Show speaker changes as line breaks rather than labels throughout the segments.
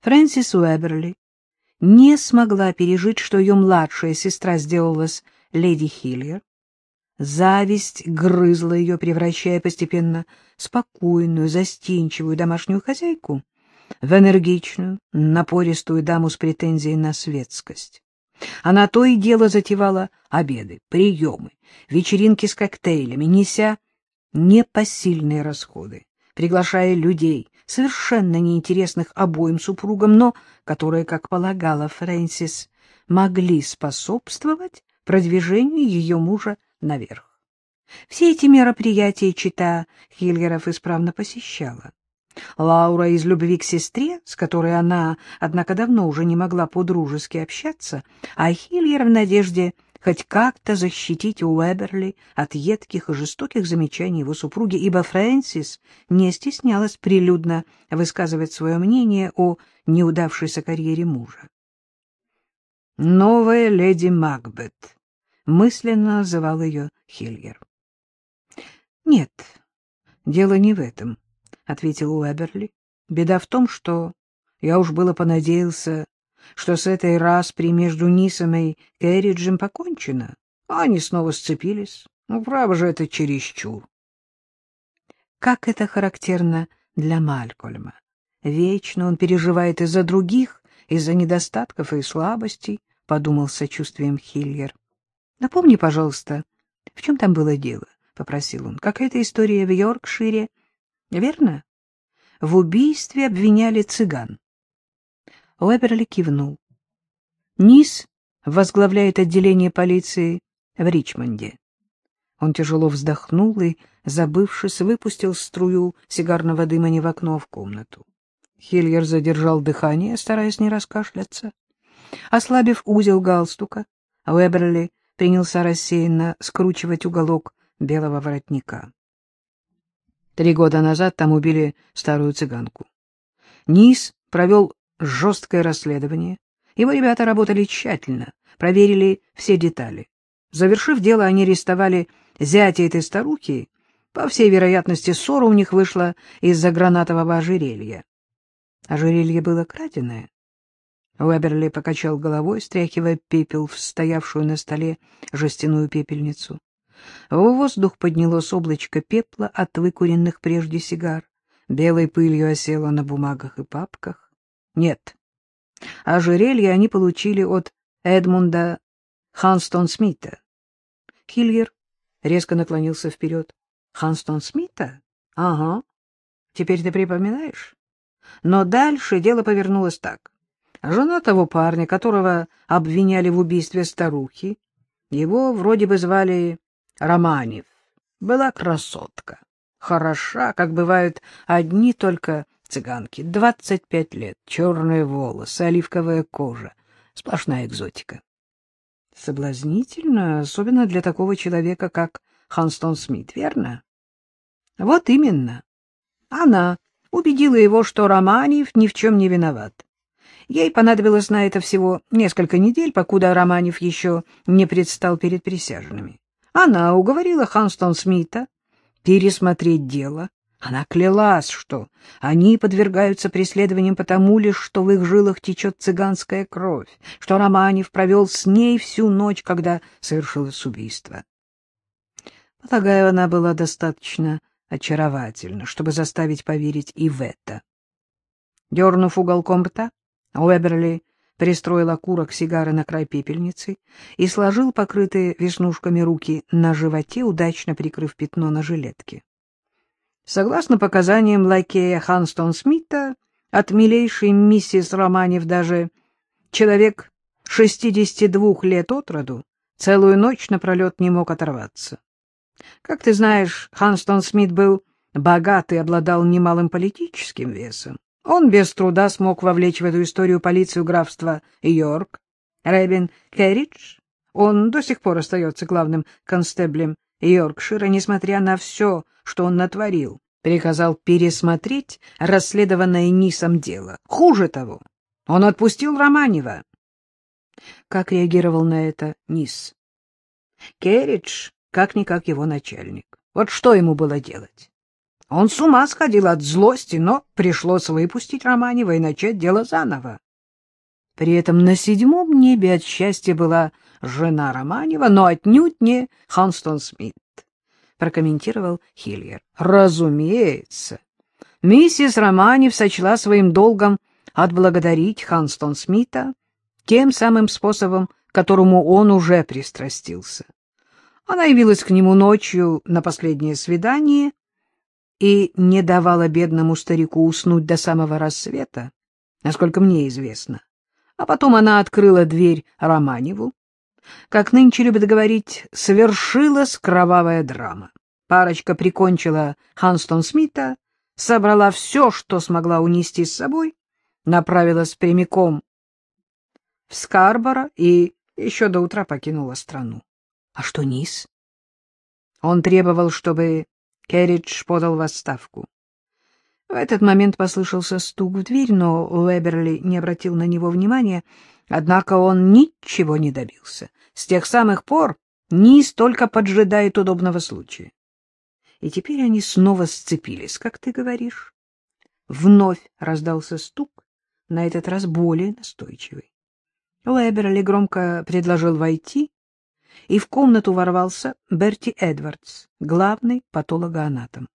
Фрэнсис Уэберли не смогла пережить, что ее младшая сестра сделалась леди Хиллер. Зависть грызла ее, превращая постепенно спокойную, застенчивую домашнюю хозяйку в энергичную, напористую даму с претензией на светскость. Она то и дело затевала обеды, приемы, вечеринки с коктейлями, неся непосильные расходы, приглашая людей, совершенно неинтересных обоим супругам, но которые, как полагала Фрэнсис, могли способствовать продвижению ее мужа наверх. Все эти мероприятия чита Хильгеров исправно посещала. Лаура из любви к сестре, с которой она, однако, давно уже не могла по-дружески общаться, а Хильер в надежде хоть как-то защитить Уэберли от едких и жестоких замечаний его супруги, ибо Фрэнсис не стеснялась прилюдно высказывать свое мнение о неудавшейся карьере мужа. «Новая леди Макбет», — мысленно называл ее Хильер. «Нет, дело не в этом», — ответил Уэберли. «Беда в том, что я уж было понадеялся, что с этой распри между Нисом и Керриджем покончено, а они снова сцепились. Ну, право же, это чересчур». Как это характерно для Малькольма. Вечно он переживает из-за других, из-за недостатков и слабостей, — подумал с сочувствием Хиллер. — Напомни, пожалуйста, в чем там было дело? — попросил он. — Какая-то история в Йоркшире, верно? В убийстве обвиняли цыган. Уэберли кивнул. Низ возглавляет отделение полиции в Ричмонде. Он тяжело вздохнул и, забывшись, выпустил струю сигарного дыма не в окно, а в комнату. Хильер задержал дыхание, стараясь не раскашляться. Ослабив узел галстука, Уэберли принялся рассеянно скручивать уголок белого воротника. Три года назад там убили старую цыганку. Низ провел жесткое расследование. Его ребята работали тщательно, проверили все детали. Завершив дело, они арестовали зятя этой старухи. По всей вероятности, ссора у них вышла из-за гранатового ожерелья. Ожерелье было краденое. Уэберли покачал головой, стряхивая пепел в стоявшую на столе жестяную пепельницу. В воздух поднялось облачко пепла от выкуренных прежде сигар. Белой пылью осело на бумагах и папках. Нет. Ожерелье они получили от Эдмунда Ханстон Смита. Хильер резко наклонился вперед. Ханстон Смита? Ага. Теперь ты припоминаешь? Но дальше дело повернулось так. Жена того парня, которого обвиняли в убийстве старухи, его вроде бы звали Романев, была красотка. Хороша, как бывают одни только цыганки. Двадцать пять лет, черные волосы, оливковая кожа. Сплошная экзотика. Соблазнительно, особенно для такого человека, как Ханстон Смит, верно? Вот именно. Она убедила его, что Романев ни в чем не виноват. Ей понадобилось на это всего несколько недель, покуда Романев еще не предстал перед присяжными. Она уговорила Ханстон Смита пересмотреть дело. Она клялась, что они подвергаются преследованиям потому лишь, что в их жилах течет цыганская кровь, что Романев провел с ней всю ночь, когда совершилось убийство. Полагаю, она была достаточно очаровательно, чтобы заставить поверить и в это. Дернув уголком рта, Уэберли пристроил окурок сигары на край пепельницы и сложил покрытые веснушками руки на животе, удачно прикрыв пятно на жилетке. Согласно показаниям лакея Ханстон Смита, от милейшей миссис Романев даже человек 62 лет от роду целую ночь напролет не мог оторваться. Как ты знаешь, Ханстон Смит был богат и обладал немалым политическим весом. Он без труда смог вовлечь в эту историю полицию графства Йорк. Рэбин Керридж, он до сих пор остается главным констеблем Йоркшира, несмотря на все, что он натворил, приказал пересмотреть расследованное Нисом дело. Хуже того, он отпустил Романева. Как реагировал на это Нис? Керридж как-никак его начальник. Вот что ему было делать? Он с ума сходил от злости, но пришлось выпустить Романева и начать дело заново. При этом на седьмом небе от счастья была жена Романева, но отнюдь не Ханстон Смит, прокомментировал Хильер. Разумеется. Миссис Романев сочла своим долгом отблагодарить Ханстон Смита тем самым способом, к которому он уже пристрастился. Она явилась к нему ночью на последнее свидание и не давала бедному старику уснуть до самого рассвета, насколько мне известно. А потом она открыла дверь Романеву. Как нынче любят говорить, совершилась кровавая драма. Парочка прикончила Ханстон Смита, собрала все, что смогла унести с собой, направилась прямиком в Скарборо и еще до утра покинула страну. А что Низ? Он требовал, чтобы Керридж подал в отставку. В этот момент послышался стук в дверь, но Уэберли не обратил на него внимания, однако он ничего не добился. С тех самых пор Низ только поджидает удобного случая. И теперь они снова сцепились, как ты говоришь. Вновь раздался стук, на этот раз более настойчивый. Уэберли громко предложил войти, и в комнату ворвался Берти Эдвардс, главный патологоанатом.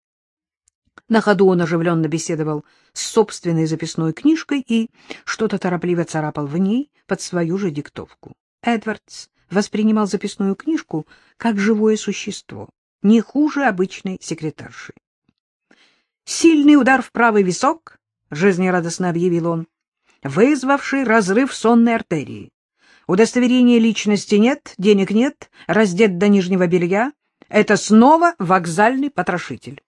На ходу он оживленно беседовал с собственной записной книжкой и что-то торопливо царапал в ней под свою же диктовку. Эдвардс воспринимал записную книжку как живое существо, не хуже обычной секретарши. «Сильный удар в правый висок», — жизнерадостно объявил он, вызвавший разрыв сонной артерии. Удостоверения личности нет, денег нет, раздет до нижнего белья. Это снова вокзальный потрошитель.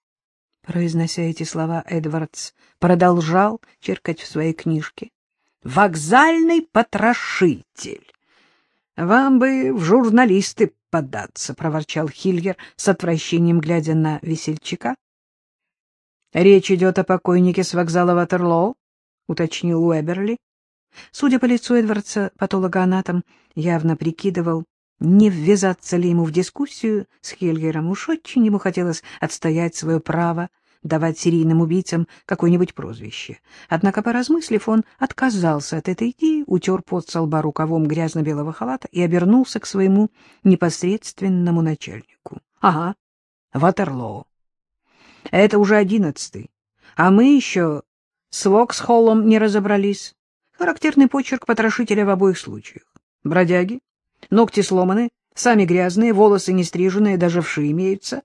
Произнося эти слова, Эдвардс продолжал черкать в своей книжке. «Вокзальный потрошитель!» «Вам бы в журналисты податься», — проворчал Хильгер с отвращением, глядя на весельчака. «Речь идет о покойнике с вокзала Ватерлоу», — уточнил Уэберли. Судя по лицу Эдвардса, патологоанатом явно прикидывал, не ввязаться ли ему в дискуссию с Хельгером. Уж очень ему хотелось отстоять свое право давать серийным убийцам какое-нибудь прозвище. Однако, поразмыслив, он отказался от этой идеи, утер пот со лба рукавом грязно-белого халата и обернулся к своему непосредственному начальнику. — Ага, Ватерлоу. Это уже одиннадцатый, а мы еще с Воксхоллом не разобрались. Характерный почерк потрошителя в обоих случаях. Бродяги, ногти сломаны, сами грязные, волосы не стриженные, даже вши имеются.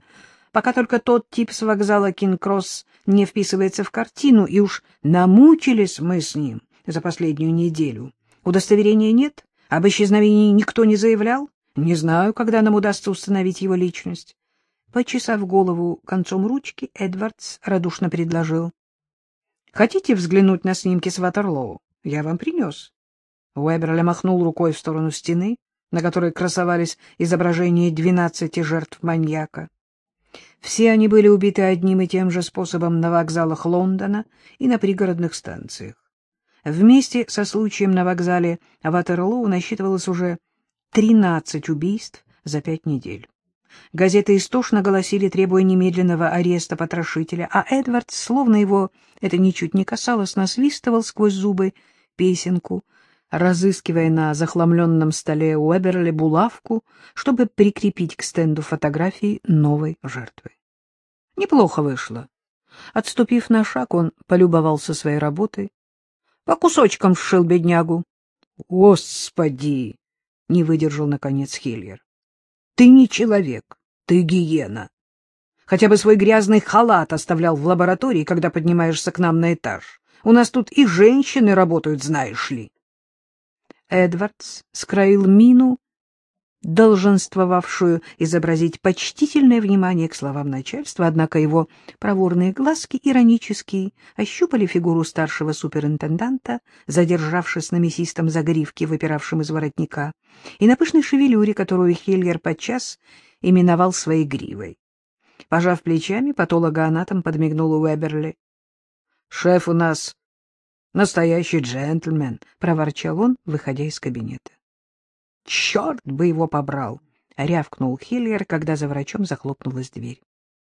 Пока только тот тип с вокзала Кинг-Кросс не вписывается в картину, и уж намучились мы с ним за последнюю неделю. Удостоверения нет, об исчезновении никто не заявлял. Не знаю, когда нам удастся установить его личность. Почесав голову концом ручки, Эдвардс радушно предложил. — Хотите взглянуть на снимки с Ватерлоу? Я вам принес. Уэберли махнул рукой в сторону стены, на которой красовались изображения двенадцати жертв маньяка. Все они были убиты одним и тем же способом на вокзалах Лондона и на пригородных станциях. Вместе со случаем на вокзале Ватерлоу насчитывалось уже 13 убийств за пять недель. Газеты истошно голосили, требуя немедленного ареста потрошителя, а Эдвард, словно его это ничуть не касалось, насвистывал сквозь зубы песенку, разыскивая на захламленном столе Уэберли булавку, чтобы прикрепить к стенду фотографии новой жертвы. Неплохо вышло. Отступив на шаг, он полюбовался своей работой. По кусочкам сшил беднягу. — Господи! — не выдержал, наконец, Хильер. — Ты не человек, ты гиена. Хотя бы свой грязный халат оставлял в лаборатории, когда поднимаешься к нам на этаж. У нас тут и женщины работают, знаешь ли. Эдвардс скроил мину, долженствовавшую изобразить почтительное внимание к словам начальства, однако его проворные глазки иронически ощупали фигуру старшего суперинтенданта, задержавшись на мясистом загривке, выпиравшем из воротника, и на пышной шевелюре, которую Хильер подчас именовал своей гривой. Пожав плечами, патологоанатом подмигнул Уэберли. — Шеф у нас настоящий джентльмен, — проворчал он, выходя из кабинета. — Черт бы его побрал! — рявкнул Хиллер, когда за врачом захлопнулась дверь.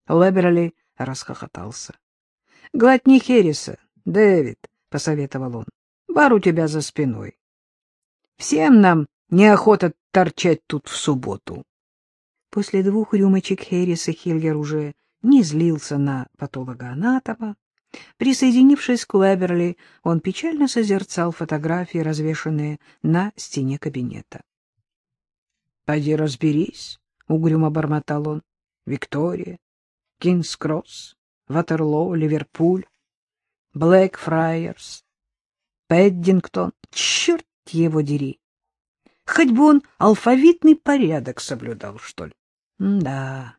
Уэберли расхохотался. — Глотни Хереса, Дэвид, — посоветовал он. — Бар у тебя за спиной. Всем нам неохота торчать тут в субботу. После двух рюмочек Хереса Хильгер уже не злился на патологоанатома. Присоединившись к Уэберли, он печально созерцал фотографии, развешанные на стене кабинета. — Пойди разберись, — угрюмо бормотал он. — Виктория, Кингс-Кросс, Ватерлоо, Ливерпуль, Блэкфрайерс, Пэддингтон. Черт его дери! Хоть бы он алфавитный порядок соблюдал, что ли. Да,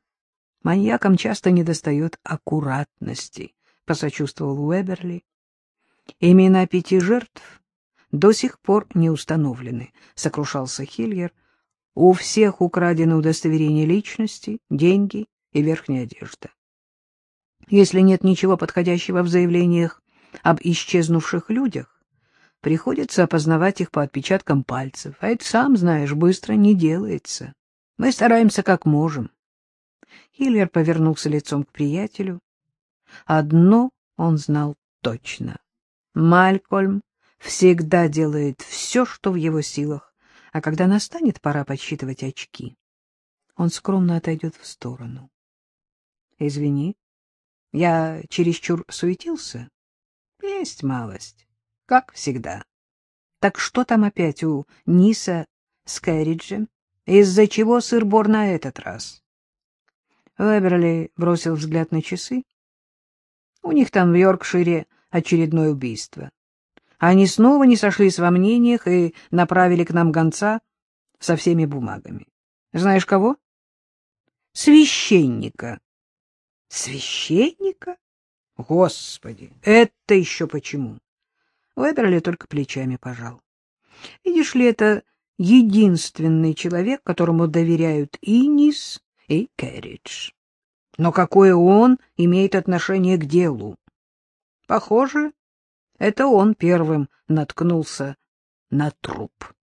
маньякам часто недостает аккуратности, — посочувствовал Уэберли. Имена пяти жертв до сих пор не установлены, — сокрушался Хильер. У всех украдены удостоверения личности, деньги и верхняя одежда. Если нет ничего подходящего в заявлениях об исчезнувших людях, приходится опознавать их по отпечаткам пальцев, а это, сам знаешь, быстро не делается. Мы стараемся как можем. Хиллер повернулся лицом к приятелю. Одно он знал точно. Малькольм всегда делает все, что в его силах, а когда настанет пора подсчитывать очки, он скромно отойдет в сторону. — Извини, я чересчур суетился? — Есть малость, как всегда. Так что там опять у Ниса с Кэрриджем? Из-за чего сыр-бор на этот раз? Веберли бросил взгляд на часы. У них там в Йоркшире очередное убийство. Они снова не сошлись во мнениях и направили к нам гонца со всеми бумагами. Знаешь кого? Священника. Священника? Господи, это еще почему? Веберли только плечами пожал. Видишь ли, это единственный человек, которому доверяют и Нис, и Кэрридж. Но какое он имеет отношение к делу? Похоже, это он первым наткнулся на труп.